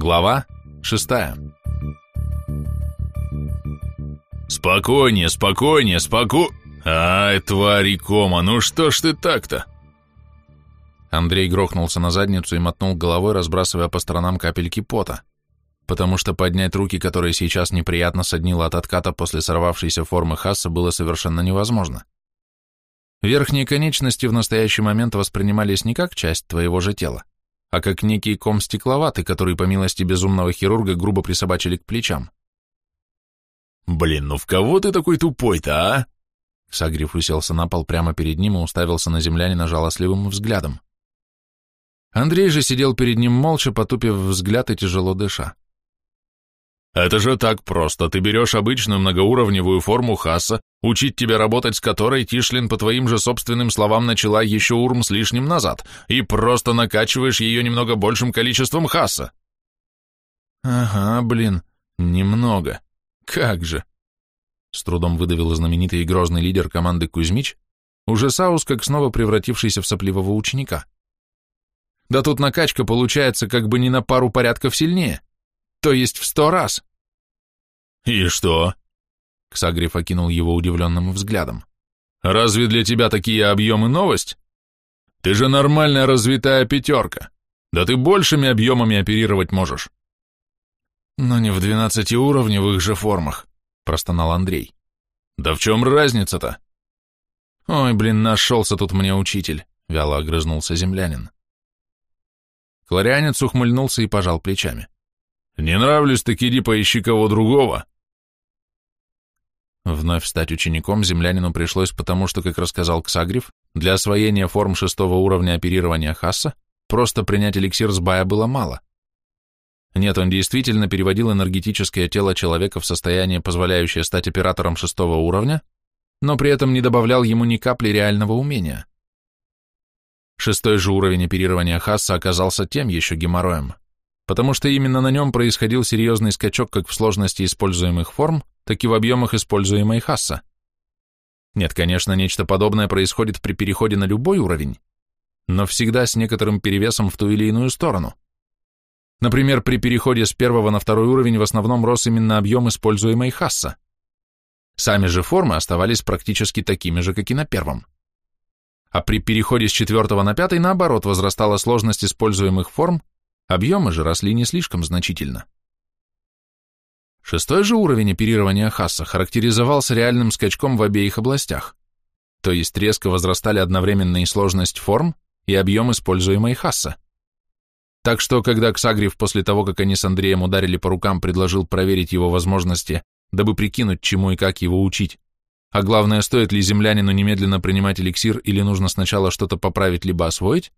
Глава шестая. «Спокойнее, спокойнее, споко... Ай, твари кома, ну что ж ты так-то?» Андрей грохнулся на задницу и мотнул головой, разбрасывая по сторонам капельки пота, потому что поднять руки, которые сейчас неприятно соднило от отката после сорвавшейся формы Хасса, было совершенно невозможно. Верхние конечности в настоящий момент воспринимались не как часть твоего же тела, а как некий ком стекловатый, который, по милости безумного хирурга, грубо присобачили к плечам. «Блин, ну в кого ты такой тупой-то, а?» Сагриф уселся на пол прямо перед ним и уставился на землянина жалостливым взглядом. Андрей же сидел перед ним молча, потупив взгляд и тяжело дыша. Это же так просто. Ты берешь обычную многоуровневую форму Хасса, учить тебя работать с которой Тишлин, по твоим же собственным словам, начала еще урм с лишним назад, и просто накачиваешь ее немного большим количеством Хасса. Ага, блин, немного. Как же. С трудом выдавил знаменитый и грозный лидер команды Кузьмич, уже Саус как снова превратившийся в сопливого ученика. Да тут накачка получается как бы не на пару порядков сильнее. То есть в сто раз. И что? Ксагриф окинул его удивленным взглядом. Разве для тебя такие объемы новость? Ты же нормальная развитая пятерка. Да ты большими объемами оперировать можешь. Но не в двенадцатиуровневых же формах, простонал Андрей. Да в чем разница-то? Ой, блин, нашелся тут мне учитель, вяло огрызнулся землянин. Кларианец ухмыльнулся и пожал плечами. Не нравлюсь, так иди поищи кого другого. Вновь стать учеником землянину пришлось потому, что, как рассказал Ксагриф, для освоения форм шестого уровня оперирования Хасса просто принять эликсир с бая было мало. Нет, он действительно переводил энергетическое тело человека в состояние, позволяющее стать оператором шестого уровня, но при этом не добавлял ему ни капли реального умения. Шестой же уровень оперирования Хасса оказался тем еще геморроем потому что именно на нем происходил серьезный скачок как в сложности используемых форм, так и в объемах используемой хасса. Нет, конечно, нечто подобное происходит при переходе на любой уровень, но всегда с некоторым перевесом в ту или иную сторону. Например, при переходе с первого на второй уровень в основном рос именно объем используемой хасса. Сами же формы оставались практически такими же, как и на первом. А при переходе с четвертого на пятый, наоборот, возрастала сложность используемых форм, Объемы же росли не слишком значительно. Шестой же уровень оперирования Хасса характеризовался реальным скачком в обеих областях, то есть резко возрастали одновременно и сложность форм, и объем используемой Хасса. Так что, когда Ксагрив после того, как они с Андреем ударили по рукам, предложил проверить его возможности, дабы прикинуть, чему и как его учить, а главное, стоит ли землянину немедленно принимать эликсир или нужно сначала что-то поправить либо освоить,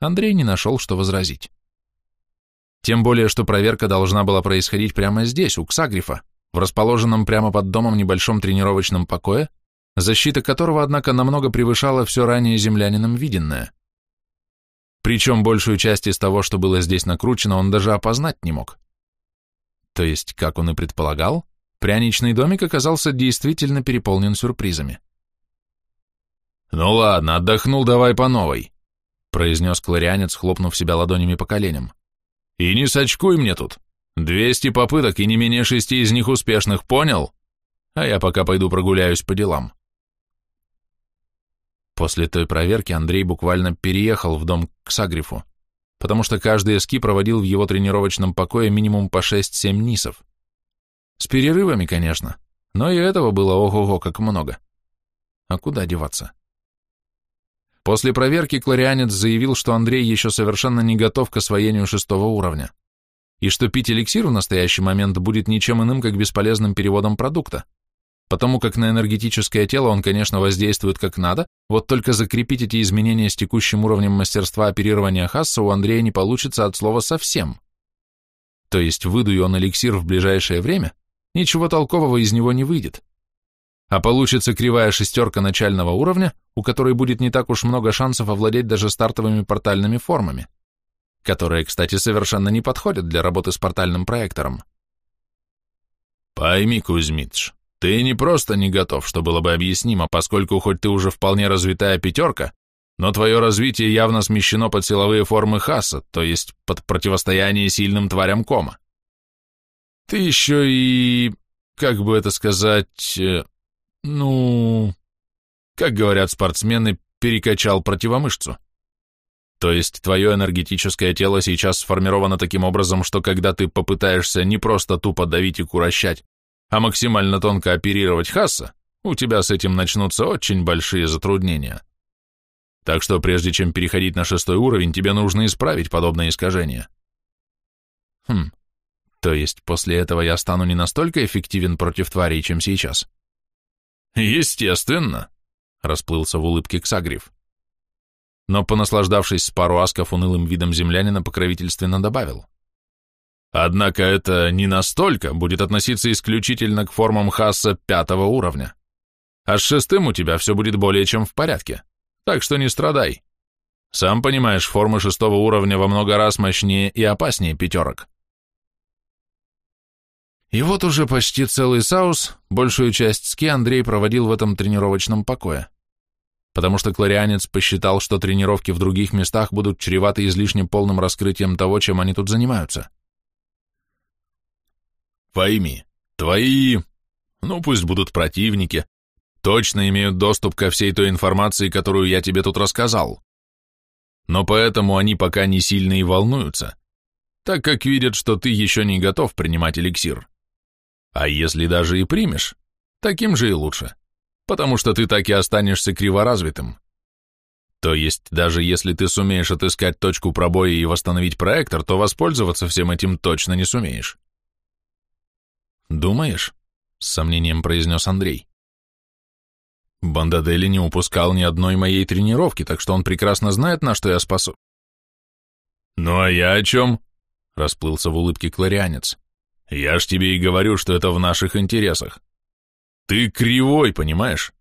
Андрей не нашел, что возразить. Тем более, что проверка должна была происходить прямо здесь, у Ксагрифа, в расположенном прямо под домом небольшом тренировочном покое, защита которого, однако, намного превышала все ранее землянином виденное. Причем большую часть из того, что было здесь накручено, он даже опознать не мог. То есть, как он и предполагал, пряничный домик оказался действительно переполнен сюрпризами. «Ну ладно, отдохнул, давай по новой», произнес кларианец, хлопнув себя ладонями по коленям. И не сочкуй мне тут. Двести попыток и не менее шести из них успешных, понял? А я пока пойду прогуляюсь по делам. После той проверки Андрей буквально переехал в дом к Сагрифу, потому что каждый эски проводил в его тренировочном покое минимум по 6-7 нисов. С перерывами, конечно, но и этого было ого-го как много. А куда деваться? После проверки кларианец заявил, что Андрей еще совершенно не готов к освоению шестого уровня, и что пить эликсир в настоящий момент будет ничем иным, как бесполезным переводом продукта, потому как на энергетическое тело он, конечно, воздействует как надо, вот только закрепить эти изменения с текущим уровнем мастерства оперирования Хасса у Андрея не получится от слова совсем. То есть, выдуя он эликсир в ближайшее время, ничего толкового из него не выйдет а получится кривая шестерка начального уровня, у которой будет не так уж много шансов овладеть даже стартовыми портальными формами, которые, кстати, совершенно не подходят для работы с портальным проектором. Пойми, Кузьмич, ты не просто не готов, что было бы объяснимо, поскольку хоть ты уже вполне развитая пятерка, но твое развитие явно смещено под силовые формы Хасса, то есть под противостояние сильным тварям кома. Ты еще и, как бы это сказать, э, ну, как говорят спортсмены, перекачал противомышцу. То есть твое энергетическое тело сейчас сформировано таким образом, что когда ты попытаешься не просто тупо давить и курощать, а максимально тонко оперировать Хасса, у тебя с этим начнутся очень большие затруднения. Так что прежде чем переходить на шестой уровень, тебе нужно исправить подобное искажение. Хм, то есть после этого я стану не настолько эффективен против тварей, чем сейчас? Естественно, расплылся в улыбке Ксагриф. Но, понаслаждавшись с пару асков унылым видом землянина, покровительственно добавил. Однако это не настолько будет относиться исключительно к формам Хасса пятого уровня. А с шестым у тебя все будет более чем в порядке. Так что не страдай. Сам понимаешь, формы шестого уровня во много раз мощнее и опаснее пятерок. И вот уже почти целый саус, большую часть ски Андрей проводил в этом тренировочном покое. Потому что кларианец посчитал, что тренировки в других местах будут чреваты излишне полным раскрытием того, чем они тут занимаются. Пойми, твои, ну пусть будут противники, точно имеют доступ ко всей той информации, которую я тебе тут рассказал. Но поэтому они пока не сильно и волнуются, так как видят, что ты еще не готов принимать эликсир. А если даже и примешь, таким же и лучше, потому что ты так и останешься криворазвитым. То есть, даже если ты сумеешь отыскать точку пробоя и восстановить проектор, то воспользоваться всем этим точно не сумеешь. «Думаешь?» — с сомнением произнес Андрей. Бандадели не упускал ни одной моей тренировки, так что он прекрасно знает, на что я способен. «Ну а я о чем?» — расплылся в улыбке кларианец. «Я ж тебе и говорю, что это в наших интересах. Ты кривой, понимаешь?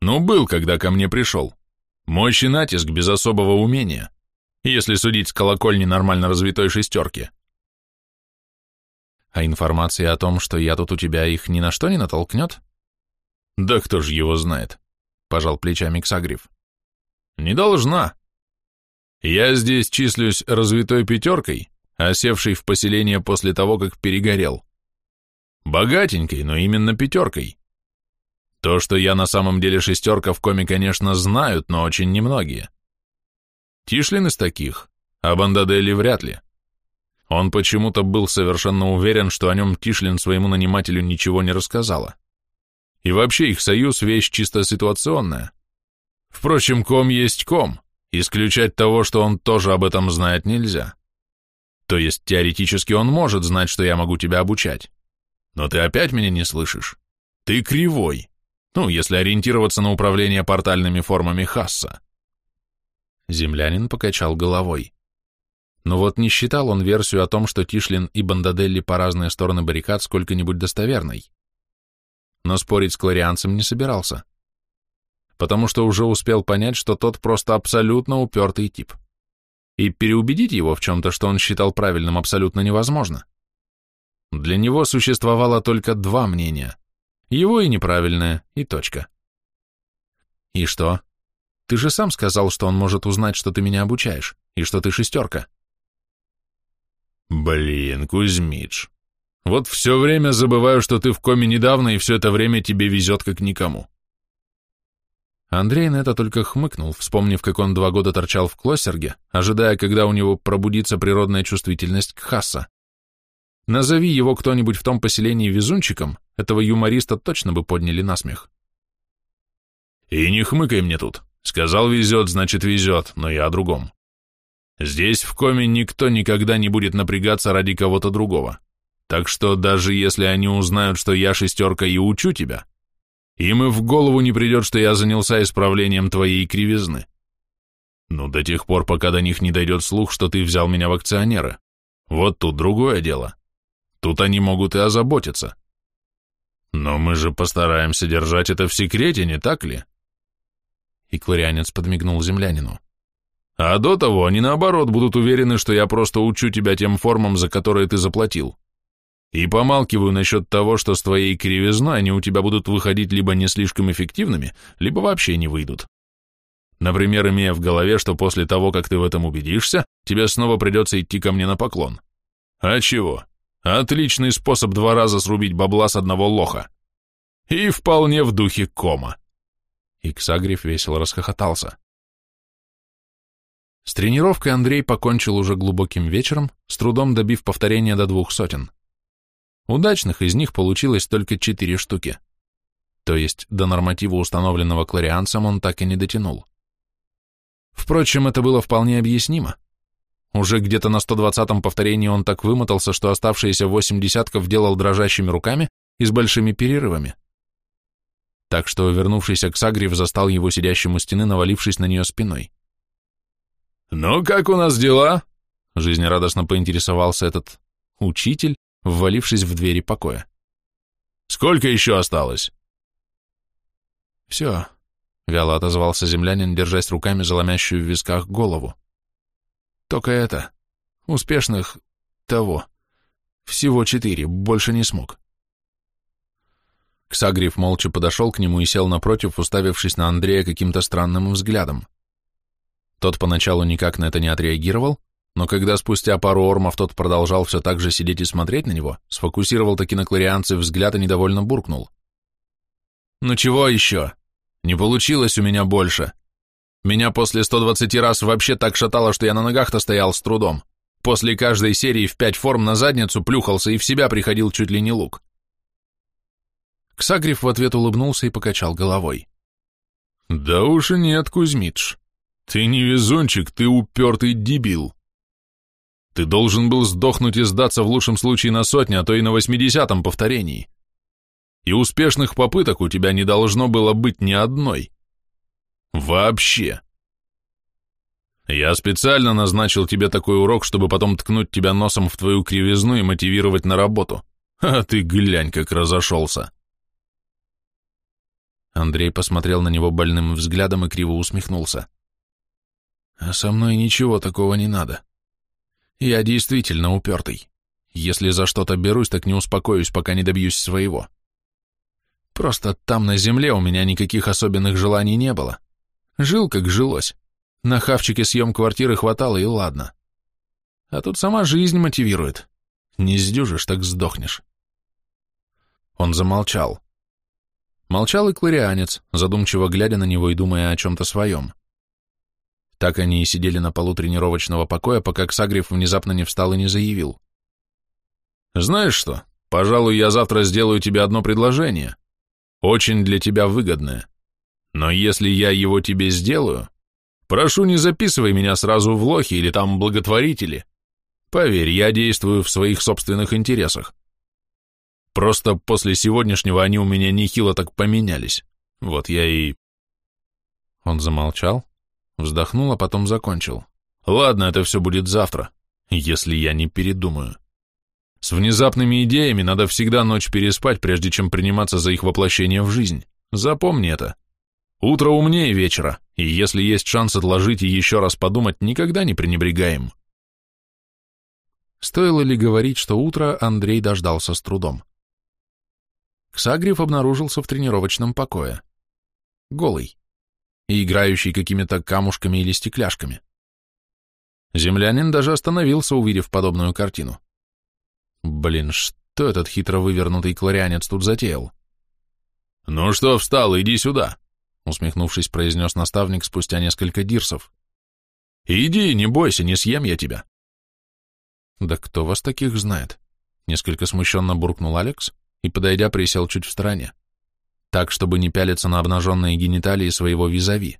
Ну, был, когда ко мне пришел. Мощь и натиск без особого умения, если судить с колокольни нормально развитой шестерки. А информация о том, что я тут у тебя, их ни на что не натолкнет?» Да кто ж его знает, пожал плечами Ксагриф. Не должна. Я здесь числюсь развитой пятеркой, осевшей в поселение после того, как перегорел. Богатенькой, но именно пятеркой. То, что я на самом деле шестерка в коме, конечно, знают, но очень немногие. Тишлин из таких, а Бандадели вряд ли. Он почему-то был совершенно уверен, что о нем Тишлин своему нанимателю ничего не рассказала. И вообще их союз – вещь чисто ситуационная. Впрочем, ком есть ком, исключать того, что он тоже об этом знает, нельзя. То есть теоретически он может знать, что я могу тебя обучать. Но ты опять меня не слышишь. Ты кривой. Ну, если ориентироваться на управление портальными формами Хасса. Землянин покачал головой. Но вот не считал он версию о том, что Тишлин и Бандаделли по разные стороны баррикад сколько-нибудь достоверной но спорить с кларианцем не собирался, потому что уже успел понять, что тот просто абсолютно упертый тип. И переубедить его в чем-то, что он считал правильным, абсолютно невозможно. Для него существовало только два мнения. Его и неправильное, и точка. И что? Ты же сам сказал, что он может узнать, что ты меня обучаешь, и что ты шестерка. Блин, Кузьмич, вот все время забываю, что ты в коме недавно, и все это время тебе везет как никому. Андрей на это только хмыкнул, вспомнив, как он два года торчал в Клоссерге, ожидая, когда у него пробудится природная чувствительность к Хасса. Назови его кто-нибудь в том поселении везунчиком, этого юмориста точно бы подняли на смех. И не хмыкай мне тут. Сказал везет, значит везет, но я о другом. Здесь в коме никто никогда не будет напрягаться ради кого-то другого. Так что даже если они узнают, что я шестерка и учу тебя, им и в голову не придет, что я занялся исправлением твоей кривизны. Ну, до тех пор, пока до них не дойдет слух, что ты взял меня в акционеры. Вот тут другое дело. Тут они могут и озаботиться. Но мы же постараемся держать это в секрете, не так ли? И кларианец подмигнул землянину. А до того они наоборот будут уверены, что я просто учу тебя тем формам, за которые ты заплатил. И помалкиваю насчет того, что с твоей кривизной они у тебя будут выходить либо не слишком эффективными, либо вообще не выйдут. Например, имея в голове, что после того, как ты в этом убедишься, тебе снова придется идти ко мне на поклон. А чего? Отличный способ два раза срубить бабла с одного лоха. И вполне в духе кома. Иксагриф весело расхохотался. С тренировкой Андрей покончил уже глубоким вечером, с трудом добив повторения до двух сотен. Удачных из них получилось только четыре штуки. То есть до норматива, установленного кларианцем, он так и не дотянул. Впрочем, это было вполне объяснимо. Уже где-то на 120-м повторении он так вымотался, что оставшиеся восемь десятков делал дрожащими руками и с большими перерывами. Так что вернувшийся к Сагрив застал его сидящим у стены, навалившись на нее спиной. «Ну, как у нас дела?» — жизнерадостно поинтересовался этот учитель, ввалившись в двери покоя. «Сколько еще осталось?» «Все», — вяло отозвался землянин, держась руками за в висках голову. «Только это. Успешных... того. Всего четыре, больше не смог». Ксагриф молча подошел к нему и сел напротив, уставившись на Андрея каким-то странным взглядом. Тот поначалу никак на это не отреагировал, но когда спустя пару ормов тот продолжал все так же сидеть и смотреть на него, сфокусировал таки на кларианце взгляд и недовольно буркнул. «Ну чего еще? Не получилось у меня больше. Меня после 120 раз вообще так шатало, что я на ногах-то стоял с трудом. После каждой серии в пять форм на задницу плюхался и в себя приходил чуть ли не лук». Ксагриф в ответ улыбнулся и покачал головой. «Да уж и нет, Кузьмич. Ты не везунчик, ты упертый дебил. Ты должен был сдохнуть и сдаться в лучшем случае на сотне, а то и на восьмидесятом повторении. И успешных попыток у тебя не должно было быть ни одной. Вообще. Я специально назначил тебе такой урок, чтобы потом ткнуть тебя носом в твою кривизну и мотивировать на работу. А ты глянь, как разошелся. Андрей посмотрел на него больным взглядом и криво усмехнулся. А со мной ничего такого не надо. Я действительно упертый. Если за что-то берусь, так не успокоюсь, пока не добьюсь своего. Просто там, на земле, у меня никаких особенных желаний не было. Жил, как жилось. На хавчике съем квартиры хватало, и ладно. А тут сама жизнь мотивирует. Не сдюжишь, так сдохнешь. Он замолчал. Молчал и кларианец, задумчиво глядя на него и думая о чем-то своем. Так они и сидели на полу тренировочного покоя, пока Ксагриф внезапно не встал и не заявил. «Знаешь что, пожалуй, я завтра сделаю тебе одно предложение. Очень для тебя выгодное. Но если я его тебе сделаю, прошу, не записывай меня сразу в лохи или там благотворители. Поверь, я действую в своих собственных интересах. Просто после сегодняшнего они у меня нехило так поменялись. Вот я и...» Он замолчал, Вздохнул, а потом закончил. Ладно, это все будет завтра, если я не передумаю. С внезапными идеями надо всегда ночь переспать, прежде чем приниматься за их воплощение в жизнь. Запомни это. Утро умнее вечера, и если есть шанс отложить и еще раз подумать, никогда не пренебрегаем. Стоило ли говорить, что утро Андрей дождался с трудом? Ксагриф обнаружился в тренировочном покое. Голый и играющий какими-то камушками или стекляшками. Землянин даже остановился, увидев подобную картину. Блин, что этот хитро вывернутый кларианец тут затеял? «Ну что встал, иди сюда», — усмехнувшись, произнес наставник спустя несколько дирсов. «Иди, не бойся, не съем я тебя». «Да кто вас таких знает?» — несколько смущенно буркнул Алекс и, подойдя, присел чуть в стороне так, чтобы не пялиться на обнаженные гениталии своего визави.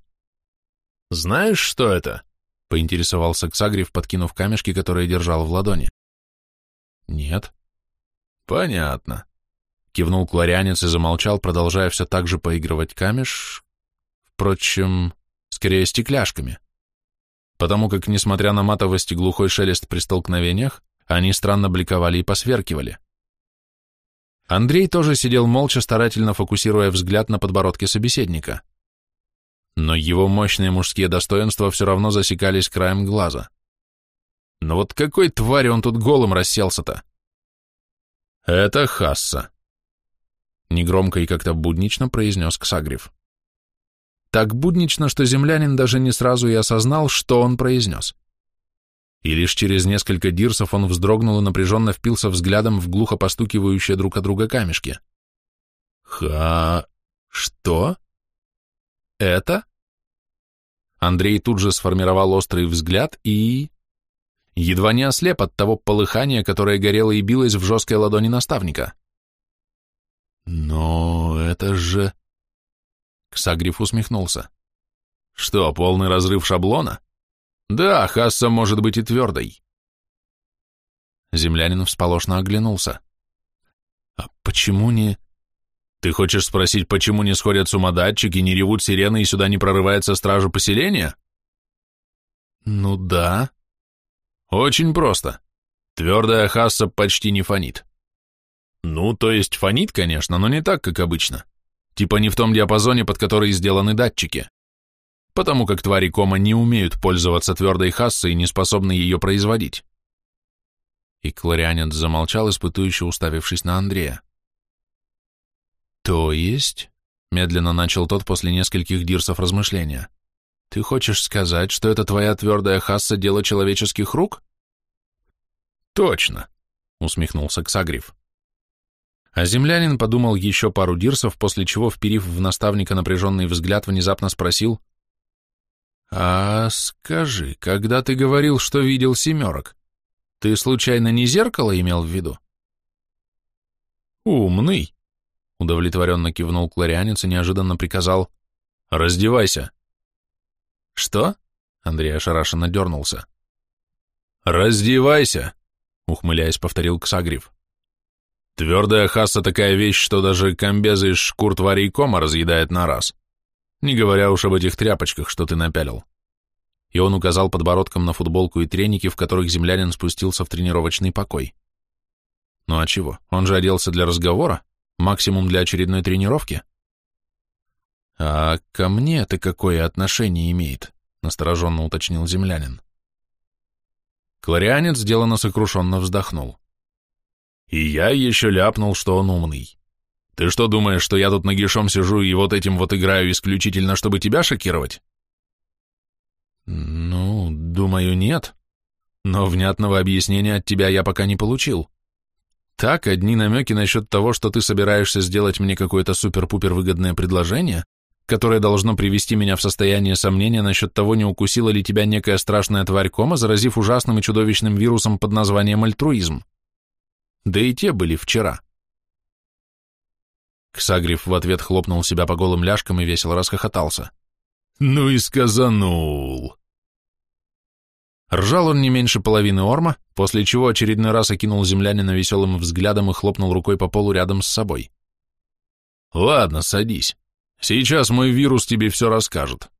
«Знаешь, что это?» — поинтересовался Ксагрив, подкинув камешки, которые держал в ладони. «Нет». «Понятно», — кивнул кларянец и замолчал, продолжая все так же поигрывать камеш... Впрочем, скорее стекляшками. Потому как, несмотря на матовость и глухой шелест при столкновениях, они странно бликовали и посверкивали. Андрей тоже сидел молча, старательно фокусируя взгляд на подбородке собеседника. Но его мощные мужские достоинства все равно засекались краем глаза. Но вот какой твари он тут голым расселся-то? Это Хасса. Негромко и как-то буднично произнес Ксагрев. так буднично, что землянин даже не сразу и осознал, что он произнес. И лишь через несколько дирсов он вздрогнул и напряженно впился взглядом в глухо постукивающие друг от друга камешки. «Ха... что? Это?» Андрей тут же сформировал острый взгляд и... Едва не ослеп от того полыхания, которое горело и билось в жесткой ладони наставника. «Но это же...» Ксагриф усмехнулся. «Что, полный разрыв шаблона?» «Да, Хасса может быть и твердой». Землянин всполошно оглянулся. «А почему не...» «Ты хочешь спросить, почему не сходят с ума датчики, не ревут сирены и сюда не прорывается стража поселения?» «Ну да». «Очень просто. Твердая Хасса почти не фонит. Ну, то есть фонит, конечно, но не так, как обычно. Типа не в том диапазоне, под который сделаны датчики. Потому как твари кома не умеют пользоваться твердой хассой и не способны ее производить. И Кларианец замолчал, испытующе уставившись на Андрея. То есть, медленно начал тот после нескольких дирсов размышления, ты хочешь сказать, что это твоя твердая хасса дело человеческих рук? Точно, усмехнулся Ксагриф. А землянин подумал еще пару дирсов, после чего, вперив в наставника напряженный взгляд, внезапно спросил, «А скажи, когда ты говорил, что видел семерок, ты случайно не зеркало имел в виду?» «Умный», — удовлетворенно кивнул кларианец и неожиданно приказал, «Раздевайся». «Что?» — Андрей ошарашенно дернулся. «Раздевайся», — ухмыляясь, повторил Ксагриф. Твердая хаса такая вещь, что даже комбезы из шкур тварей кома разъедает на раз. Не говоря уж об этих тряпочках, что ты напялил. И он указал подбородком на футболку и треники, в которых землянин спустился в тренировочный покой. Ну а чего? Он же оделся для разговора, максимум для очередной тренировки. А ко мне это какое отношение имеет? Настороженно уточнил землянин. Кларианец делано сокрушенно вздохнул. И я еще ляпнул, что он умный. Ты что думаешь, что я тут нагишом сижу и вот этим вот играю исключительно, чтобы тебя шокировать? Ну, думаю, нет. Но внятного объяснения от тебя я пока не получил. Так, одни намеки насчет того, что ты собираешься сделать мне какое-то супер-пупер выгодное предложение, которое должно привести меня в состояние сомнения насчет того, не укусила ли тебя некая страшная тварь кома, заразив ужасным и чудовищным вирусом под названием альтруизм. Да и те были вчера. Ксагриф в ответ хлопнул себя по голым ляжкам и весело расхохотался. «Ну и сказанул!» Ржал он не меньше половины орма, после чего очередной раз окинул землянина веселым взглядом и хлопнул рукой по полу рядом с собой. «Ладно, садись. Сейчас мой вирус тебе все расскажет».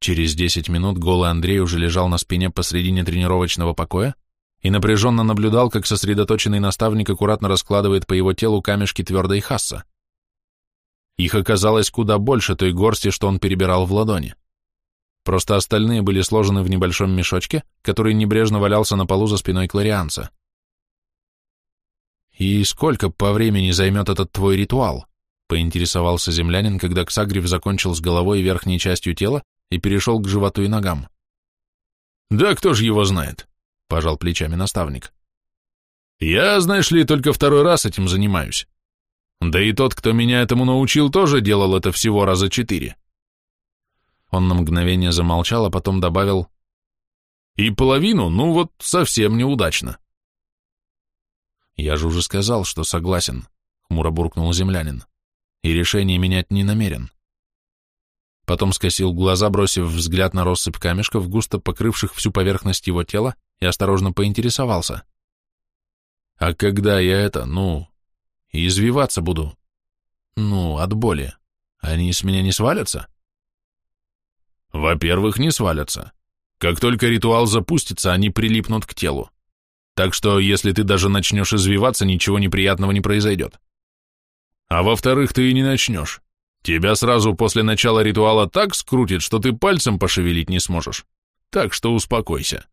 Через десять минут голый Андрей уже лежал на спине посредине тренировочного покоя, и напряженно наблюдал, как сосредоточенный наставник аккуратно раскладывает по его телу камешки твердой хасса. Их оказалось куда больше той горсти, что он перебирал в ладони. Просто остальные были сложены в небольшом мешочке, который небрежно валялся на полу за спиной кларианца. «И сколько по времени займет этот твой ритуал?» — поинтересовался землянин, когда Ксагрив закончил с головой и верхней частью тела и перешел к животу и ногам. «Да кто же его знает? — пожал плечами наставник. «Я, знаешь ли, только второй раз этим занимаюсь. Да и тот, кто меня этому научил, тоже делал это всего раза четыре». Он на мгновение замолчал, а потом добавил, «И половину, ну вот, совсем неудачно». «Я же уже сказал, что согласен», — хмуро буркнул землянин, «и решение менять не намерен». Потом скосил глаза, бросив взгляд на россыпь камешков, густо покрывших всю поверхность его тела, и осторожно поинтересовался. «А когда я это, ну, извиваться буду? Ну, от боли, они с меня не свалятся?» «Во-первых, не свалятся. Как только ритуал запустится, они прилипнут к телу. Так что, если ты даже начнешь извиваться, ничего неприятного не произойдет. А во-вторых, ты и не начнешь. Тебя сразу после начала ритуала так скрутит, что ты пальцем пошевелить не сможешь. Так что успокойся.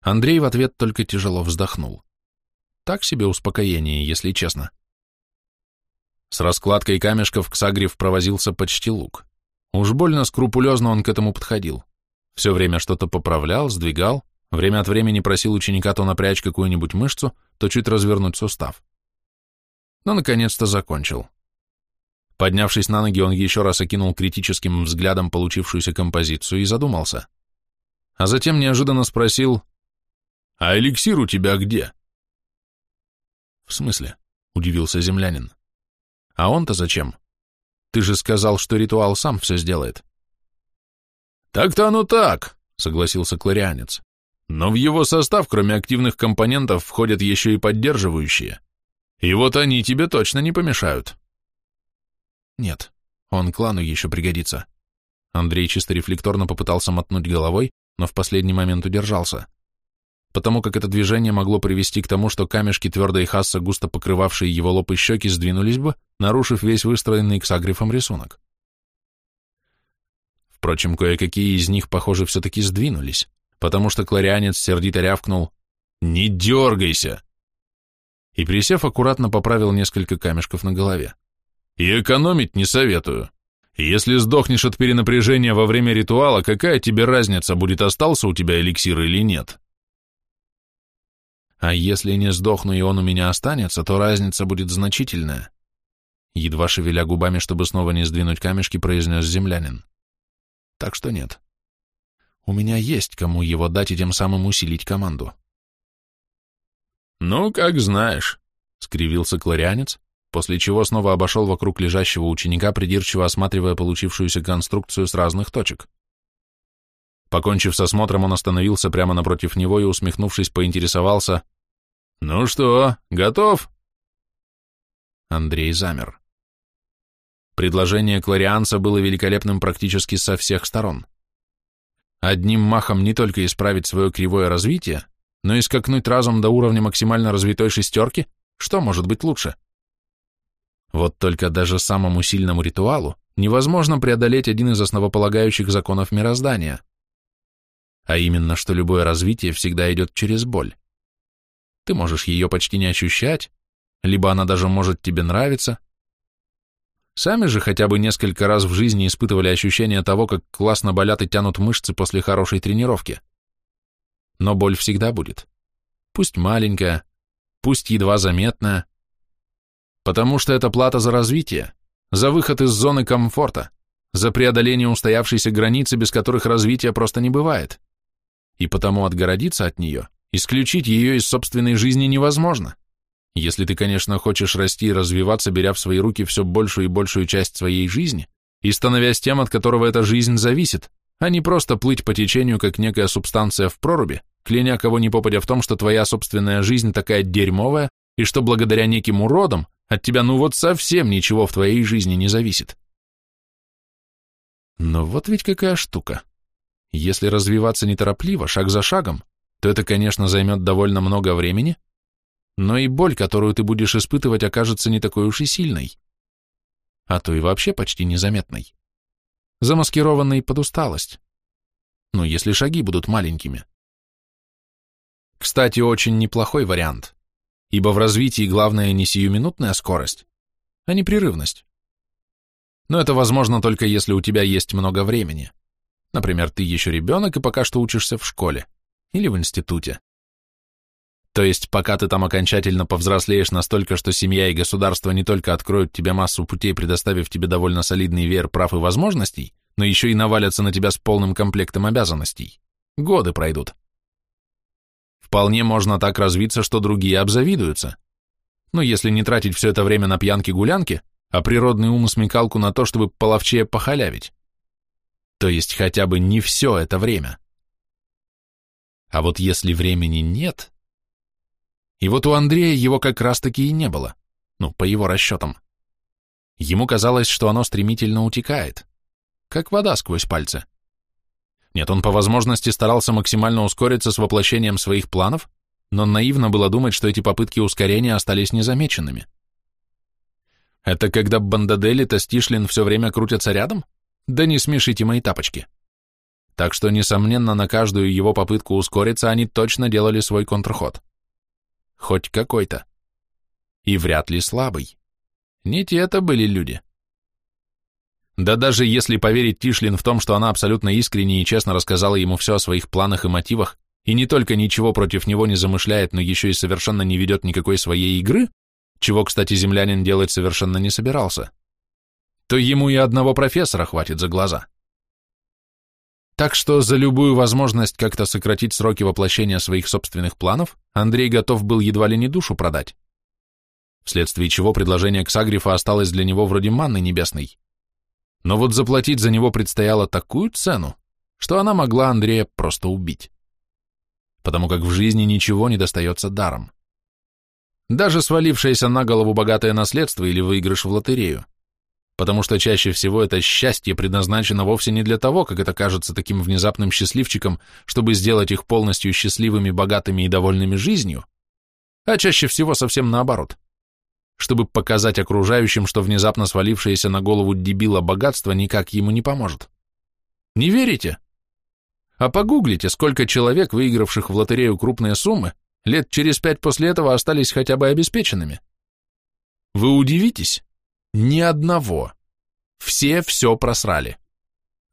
Андрей в ответ только тяжело вздохнул. Так себе успокоение, если честно. С раскладкой камешков Ксагрив провозился почти лук. Уж больно скрупулезно он к этому подходил. Все время что-то поправлял, сдвигал, время от времени просил ученика то напрячь какую-нибудь мышцу, то чуть развернуть сустав. Но, наконец-то, закончил. Поднявшись на ноги, он еще раз окинул критическим взглядом получившуюся композицию и задумался. А затем неожиданно спросил, «А эликсир у тебя где?» «В смысле?» — удивился землянин. «А он-то зачем? Ты же сказал, что ритуал сам все сделает». «Так-то оно так», — согласился кларианец. «Но в его состав, кроме активных компонентов, входят еще и поддерживающие. И вот они тебе точно не помешают». Нет, он клану еще пригодится. Андрей чисто рефлекторно попытался мотнуть головой, но в последний момент удержался. Потому как это движение могло привести к тому, что камешки твердой хасса, густо покрывавшие его лоб и щеки, сдвинулись бы, нарушив весь выстроенный ксагрифом рисунок. Впрочем, кое-какие из них, похоже, все-таки сдвинулись, потому что кларианец сердито рявкнул «Не дергайся!» и, присев, аккуратно поправил несколько камешков на голове. И экономить не советую. Если сдохнешь от перенапряжения во время ритуала, какая тебе разница, будет остался у тебя эликсир или нет? А если не сдохну и он у меня останется, то разница будет значительная. Едва шевеля губами, чтобы снова не сдвинуть камешки, произнес землянин. Так что нет. У меня есть кому его дать и тем самым усилить команду. Ну, как знаешь, — скривился кларианец, после чего снова обошел вокруг лежащего ученика, придирчиво осматривая получившуюся конструкцию с разных точек. Покончив с осмотром, он остановился прямо напротив него и, усмехнувшись, поинтересовался, «Ну что, готов?» Андрей замер. Предложение Кларианца было великолепным практически со всех сторон. Одним махом не только исправить свое кривое развитие, но и скакнуть разом до уровня максимально развитой шестерки, что может быть лучше? Вот только даже самому сильному ритуалу невозможно преодолеть один из основополагающих законов мироздания, а именно, что любое развитие всегда идет через боль. Ты можешь ее почти не ощущать, либо она даже может тебе нравиться. Сами же хотя бы несколько раз в жизни испытывали ощущение того, как классно болят и тянут мышцы после хорошей тренировки. Но боль всегда будет. Пусть маленькая, пусть едва заметная, Потому что это плата за развитие, за выход из зоны комфорта, за преодоление устоявшейся границы, без которых развития просто не бывает. И потому отгородиться от нее, исключить ее из собственной жизни невозможно. Если ты, конечно, хочешь расти и развиваться, беря в свои руки все большую и большую часть своей жизни и становясь тем, от которого эта жизнь зависит, а не просто плыть по течению, как некая субстанция в проруби, кляня кого ни попадя в том, что твоя собственная жизнь такая дерьмовая, и что благодаря неким уродам от тебя ну вот совсем ничего в твоей жизни не зависит. Но вот ведь какая штука. Если развиваться неторопливо, шаг за шагом, то это, конечно, займет довольно много времени, но и боль, которую ты будешь испытывать, окажется не такой уж и сильной, а то и вообще почти незаметной, замаскированной под усталость. Ну, если шаги будут маленькими. Кстати, очень неплохой вариант ибо в развитии главное не сиюминутная скорость, а непрерывность. Но это возможно только если у тебя есть много времени. Например, ты еще ребенок и пока что учишься в школе или в институте. То есть, пока ты там окончательно повзрослеешь настолько, что семья и государство не только откроют тебе массу путей, предоставив тебе довольно солидный веер прав и возможностей, но еще и навалятся на тебя с полным комплектом обязанностей. Годы пройдут. Вполне можно так развиться, что другие обзавидуются. Но если не тратить все это время на пьянки-гулянки, а природный ум и смекалку на то, чтобы половчее похалявить. То есть хотя бы не все это время. А вот если времени нет... И вот у Андрея его как раз-таки и не было, ну, по его расчетам. Ему казалось, что оно стремительно утекает, как вода сквозь пальцы. Нет, он по возможности старался максимально ускориться с воплощением своих планов, но наивно было думать, что эти попытки ускорения остались незамеченными. Это когда Бандадели и Стишлин все время крутятся рядом? Да не смешите мои тапочки. Так что, несомненно, на каждую его попытку ускориться они точно делали свой контрход. Хоть какой-то. И вряд ли слабый. Не те это были люди. Да даже если поверить Тишлин в том, что она абсолютно искренне и честно рассказала ему все о своих планах и мотивах, и не только ничего против него не замышляет, но еще и совершенно не ведет никакой своей игры, чего, кстати, землянин делать совершенно не собирался, то ему и одного профессора хватит за глаза. Так что за любую возможность как-то сократить сроки воплощения своих собственных планов Андрей готов был едва ли не душу продать. Вследствие чего предложение Ксагрифа осталось для него вроде манны небесной. Но вот заплатить за него предстояло такую цену, что она могла Андрея просто убить. Потому как в жизни ничего не достается даром. Даже свалившееся на голову богатое наследство или выигрыш в лотерею – потому что чаще всего это счастье предназначено вовсе не для того, как это кажется таким внезапным счастливчиком, чтобы сделать их полностью счастливыми, богатыми и довольными жизнью, а чаще всего совсем наоборот, чтобы показать окружающим, что внезапно свалившееся на голову дебила богатство никак ему не поможет. Не верите? А погуглите, сколько человек, выигравших в лотерею крупные суммы, лет через пять после этого остались хотя бы обеспеченными. Вы удивитесь, ни одного. Все все просрали.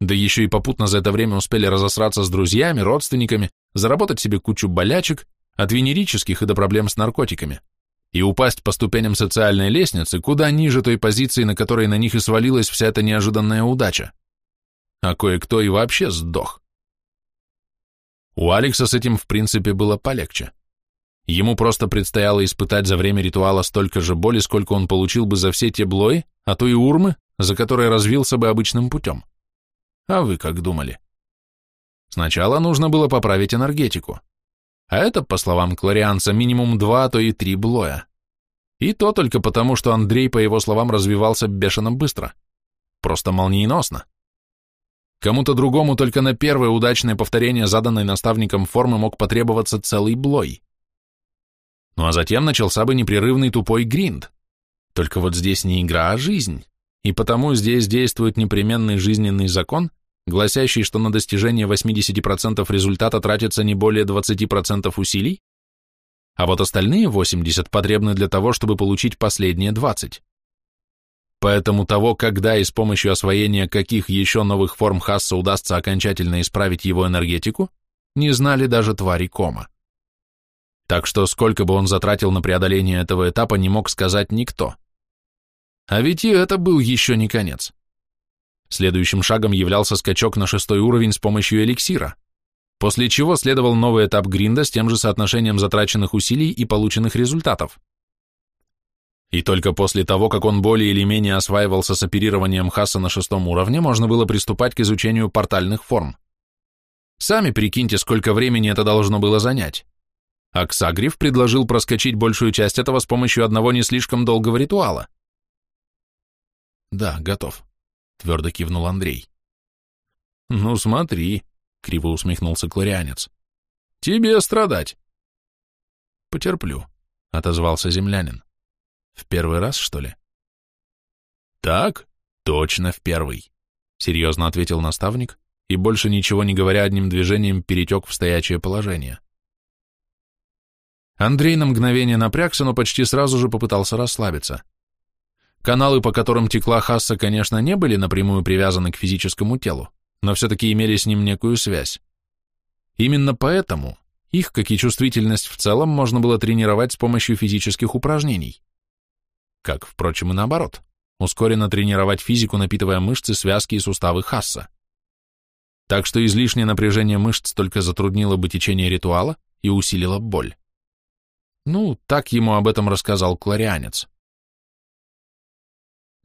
Да еще и попутно за это время успели разосраться с друзьями, родственниками, заработать себе кучу болячек, от венерических и до проблем с наркотиками, и упасть по ступеням социальной лестницы куда ниже той позиции, на которой на них и свалилась вся эта неожиданная удача. А кое-кто и вообще сдох. У Алекса с этим, в принципе, было полегче. Ему просто предстояло испытать за время ритуала столько же боли, сколько он получил бы за все те блои, а то и урмы, за которые развился бы обычным путем. А вы как думали? Сначала нужно было поправить энергетику. А это, по словам Кларианца, минимум два, а то и три блоя. И то только потому, что Андрей, по его словам, развивался бешено быстро. Просто молниеносно. Кому-то другому только на первое удачное повторение заданной наставником формы мог потребоваться целый блой. Ну а затем начался бы непрерывный тупой гринд. Только вот здесь не игра, а жизнь. И потому здесь действует непременный жизненный закон, гласящий, что на достижение 80% результата тратится не более 20% усилий, а вот остальные 80 потребны для того, чтобы получить последние 20. Поэтому того, когда и с помощью освоения каких еще новых форм Хасса удастся окончательно исправить его энергетику, не знали даже твари Кома. Так что сколько бы он затратил на преодоление этого этапа, не мог сказать никто. А ведь и это был еще не конец. Следующим шагом являлся скачок на шестой уровень с помощью эликсира, после чего следовал новый этап гринда с тем же соотношением затраченных усилий и полученных результатов. И только после того, как он более или менее осваивался с оперированием Хасса на шестом уровне, можно было приступать к изучению портальных форм. Сами прикиньте, сколько времени это должно было занять. Аксагриф предложил проскочить большую часть этого с помощью одного не слишком долгого ритуала. «Да, готов», — твердо кивнул Андрей. «Ну смотри», — криво усмехнулся кларианец. «Тебе страдать». «Потерплю», — отозвался землянин. «В первый раз, что ли?» «Так, точно в первый», — серьезно ответил наставник и, больше ничего не говоря одним движением, перетек в стоячее положение. Андрей на мгновение напрягся, но почти сразу же попытался расслабиться. Каналы, по которым текла Хасса, конечно, не были напрямую привязаны к физическому телу, но все-таки имели с ним некую связь. Именно поэтому их, как и чувствительность в целом, можно было тренировать с помощью физических упражнений. Как, впрочем, и наоборот, ускоренно тренировать физику, напитывая мышцы, связки и суставы Хасса. Так что излишнее напряжение мышц только затруднило бы течение ритуала и усилило боль. Ну, так ему об этом рассказал кларианец.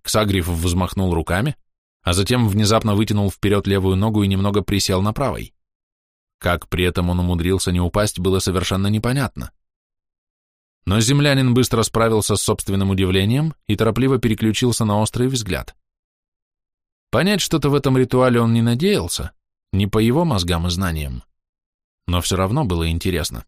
Ксагриф взмахнул руками, а затем внезапно вытянул вперед левую ногу и немного присел на правой. Как при этом он умудрился не упасть, было совершенно непонятно. Но землянин быстро справился с собственным удивлением и торопливо переключился на острый взгляд. Понять что-то в этом ритуале он не надеялся, не по его мозгам и знаниям, но все равно было интересно.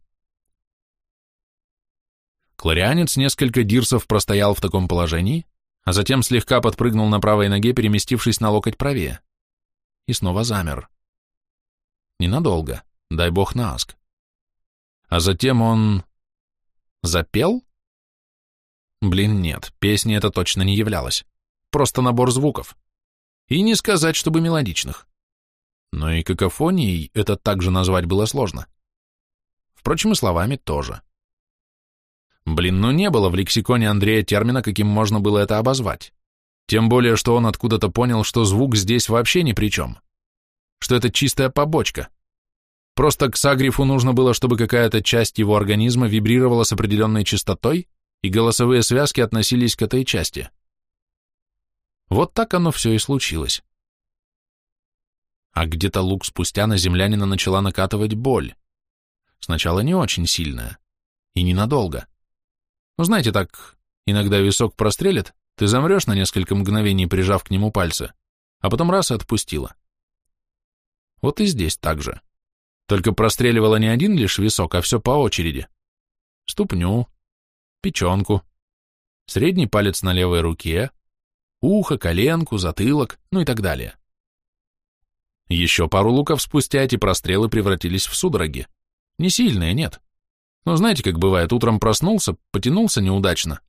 Кларианец несколько дирсов простоял в таком положении, а затем слегка подпрыгнул на правой ноге, переместившись на локоть правее. И снова замер. Ненадолго, дай бог на аск. А затем он... запел? Блин, нет, песни это точно не являлось. Просто набор звуков. И не сказать, чтобы мелодичных. Но и какофонией это также назвать было сложно. Впрочем, и словами тоже. Блин, ну не было в лексиконе Андрея термина, каким можно было это обозвать. Тем более, что он откуда-то понял, что звук здесь вообще ни при чем. Что это чистая побочка. Просто к Сагрифу нужно было, чтобы какая-то часть его организма вибрировала с определенной частотой, и голосовые связки относились к этой части. Вот так оно все и случилось. А где-то лук спустя на землянина начала накатывать боль. Сначала не очень сильная. И ненадолго. Ну, знаете, так, иногда висок прострелит, ты замрешь на несколько мгновений, прижав к нему пальцы, а потом раз и отпустила. Вот и здесь так же. Только простреливала не один лишь висок, а все по очереди. Ступню, печенку, средний палец на левой руке, ухо, коленку, затылок, ну и так далее. Еще пару луков спустя эти прострелы превратились в судороги. Не сильные, нет. Но знаете, как бывает, утром проснулся, потянулся неудачно,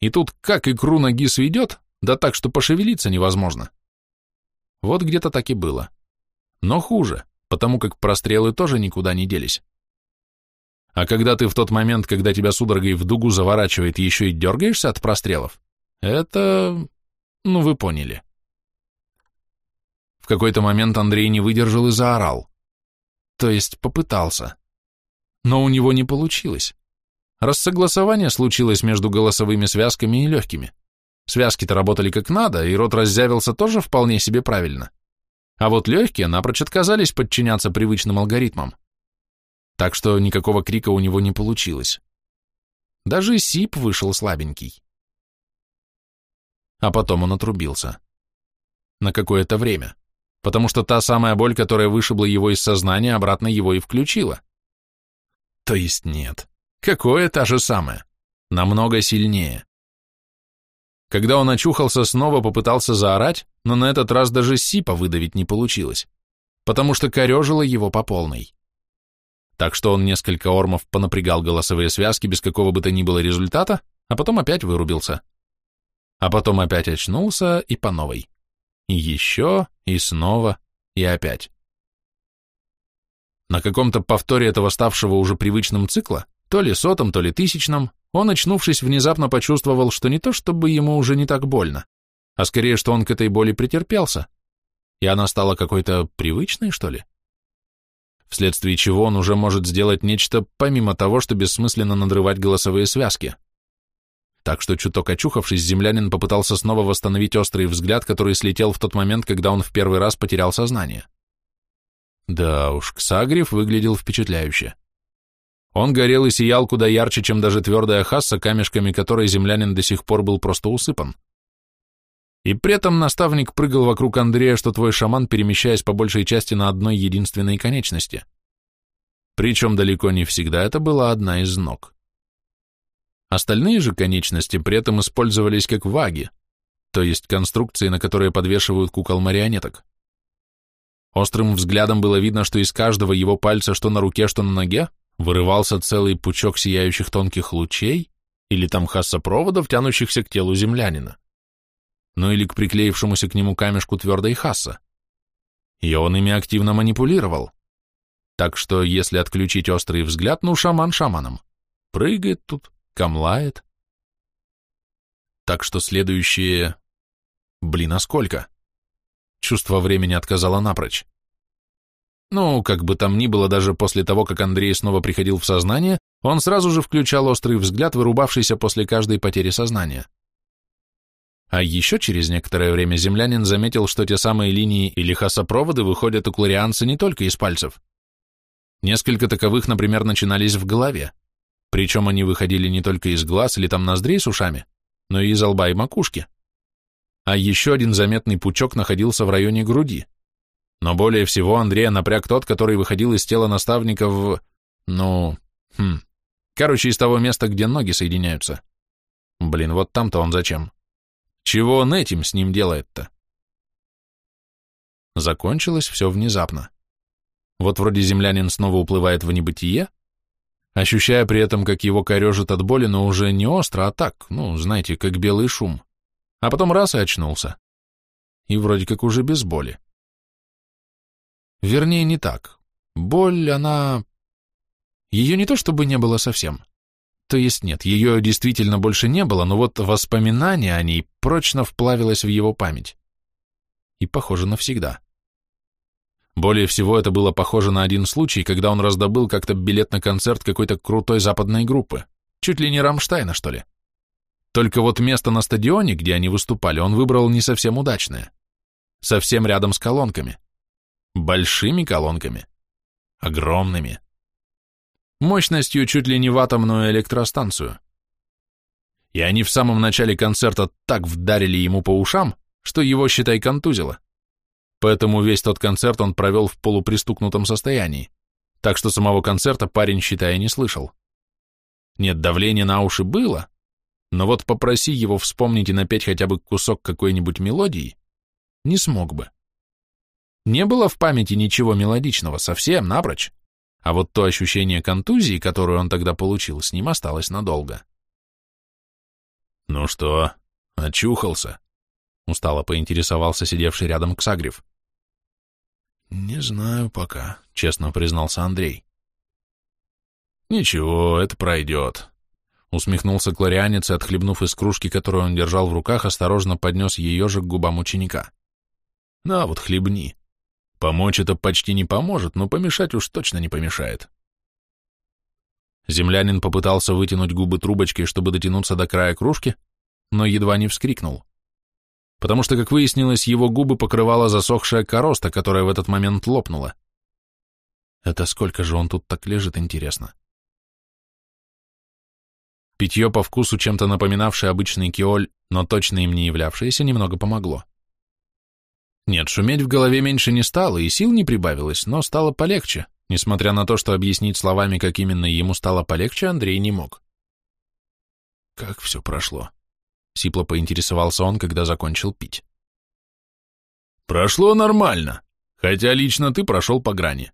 и тут как икру ноги сведет, да так, что пошевелиться невозможно. Вот где-то так и было. Но хуже, потому как прострелы тоже никуда не делись. А когда ты в тот момент, когда тебя судорогой в дугу заворачивает, еще и дергаешься от прострелов, это... ну вы поняли. В какой-то момент Андрей не выдержал и заорал. То есть попытался но у него не получилось. Рассогласование случилось между голосовыми связками и легкими. Связки-то работали как надо, и рот раззявился тоже вполне себе правильно. А вот легкие напрочь отказались подчиняться привычным алгоритмам. Так что никакого крика у него не получилось. Даже сип вышел слабенький. А потом он отрубился. На какое-то время. Потому что та самая боль, которая вышибла его из сознания, обратно его и включила. То есть нет. Какое то же самое. Намного сильнее. Когда он очухался, снова попытался заорать, но на этот раз даже сипа выдавить не получилось, потому что корежило его по полной. Так что он несколько ормов понапрягал голосовые связки без какого бы то ни было результата, а потом опять вырубился. А потом опять очнулся и по новой. И еще, и снова, и опять. На каком-то повторе этого ставшего уже привычным цикла, то ли сотом, то ли тысячном, он, очнувшись, внезапно почувствовал, что не то чтобы ему уже не так больно, а скорее, что он к этой боли претерпелся, и она стала какой-то привычной, что ли? Вследствие чего он уже может сделать нечто, помимо того, что бессмысленно надрывать голосовые связки. Так что, чуток очухавшись, землянин попытался снова восстановить острый взгляд, который слетел в тот момент, когда он в первый раз потерял сознание. Да уж, Ксагриф выглядел впечатляюще. Он горел и сиял куда ярче, чем даже твердая хасса, камешками которой землянин до сих пор был просто усыпан. И при этом наставник прыгал вокруг Андрея, что твой шаман, перемещаясь по большей части на одной единственной конечности. Причем далеко не всегда это была одна из ног. Остальные же конечности при этом использовались как ваги, то есть конструкции, на которые подвешивают кукол-марионеток. Острым взглядом было видно, что из каждого его пальца, что на руке, что на ноге, вырывался целый пучок сияющих тонких лучей или там хассопроводов, тянущихся к телу землянина. Ну или к приклеившемуся к нему камешку твердой хасса. И он ими активно манипулировал. Так что, если отключить острый взгляд, ну, шаман шаманом. Прыгает тут, камлает. Так что следующее... Блин, а сколько? Чувство времени отказало напрочь. Ну, как бы там ни было, даже после того, как Андрей снова приходил в сознание, он сразу же включал острый взгляд, вырубавшийся после каждой потери сознания. А еще через некоторое время землянин заметил, что те самые линии или хасопроводы выходят у кларианца не только из пальцев. Несколько таковых, например, начинались в голове. Причем они выходили не только из глаз или там ноздрей с ушами, но и из лба и макушки а еще один заметный пучок находился в районе груди. Но более всего Андрея напряг тот, который выходил из тела наставника в... ну... хм... Короче, из того места, где ноги соединяются. Блин, вот там-то он зачем? Чего он этим с ним делает-то? Закончилось все внезапно. Вот вроде землянин снова уплывает в небытие, ощущая при этом, как его корежит от боли, но уже не остро, а так, ну, знаете, как белый шум. А потом раз и очнулся. И вроде как уже без боли. Вернее, не так. Боль, она... Ее не то чтобы не было совсем. То есть нет, ее действительно больше не было, но вот воспоминание о ней прочно вплавилось в его память. И похоже навсегда. Более всего это было похоже на один случай, когда он раздобыл как-то билет на концерт какой-то крутой западной группы. Чуть ли не Рамштайна, что ли. Только вот место на стадионе, где они выступали, он выбрал не совсем удачное. Совсем рядом с колонками. Большими колонками. Огромными. Мощностью чуть ли не в атомную электростанцию. И они в самом начале концерта так вдарили ему по ушам, что его, считай, контузило. Поэтому весь тот концерт он провел в полупристукнутом состоянии, так что самого концерта парень, считай, не слышал. Нет, давление на уши было, но вот попроси его вспомнить и напеть хотя бы кусок какой-нибудь мелодии, не смог бы. Не было в памяти ничего мелодичного, совсем напрочь, а вот то ощущение контузии, которое он тогда получил, с ним осталось надолго. «Ну что, очухался?» — устало поинтересовался сидевший рядом Ксагрев. «Не знаю пока», — честно признался Андрей. «Ничего, это пройдет», — усмехнулся кларианец и, отхлебнув из кружки, которую он держал в руках, осторожно поднес ее же к губам ученика. «На вот, хлебни. Помочь это почти не поможет, но помешать уж точно не помешает. Землянин попытался вытянуть губы трубочкой, чтобы дотянуться до края кружки, но едва не вскрикнул. Потому что, как выяснилось, его губы покрывала засохшая короста, которая в этот момент лопнула. Это сколько же он тут так лежит, интересно? Питье по вкусу, чем-то напоминавшее обычный киоль, но точно им не являвшееся, немного помогло. Нет, шуметь в голове меньше не стало, и сил не прибавилось, но стало полегче, несмотря на то, что объяснить словами, как именно ему стало полегче, Андрей не мог. Как все прошло? Сипло поинтересовался он, когда закончил пить. Прошло нормально, хотя лично ты прошел по грани.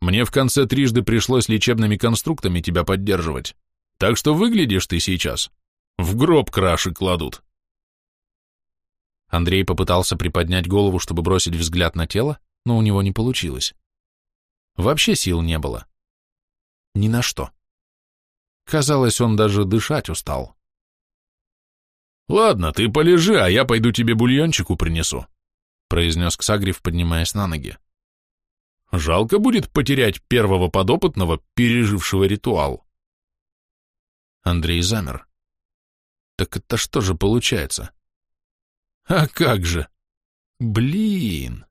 Мне в конце трижды пришлось лечебными конструктами тебя поддерживать, так что выглядишь ты сейчас. В гроб краши кладут. Андрей попытался приподнять голову, чтобы бросить взгляд на тело, но у него не получилось. Вообще сил не было. Ни на что. Казалось, он даже дышать устал. «Ладно, ты полежи, а я пойду тебе бульончику принесу», произнес Ксагрев, поднимаясь на ноги. «Жалко будет потерять первого подопытного, пережившего ритуал». Андрей замер. «Так это что же получается?» А как же? Блин!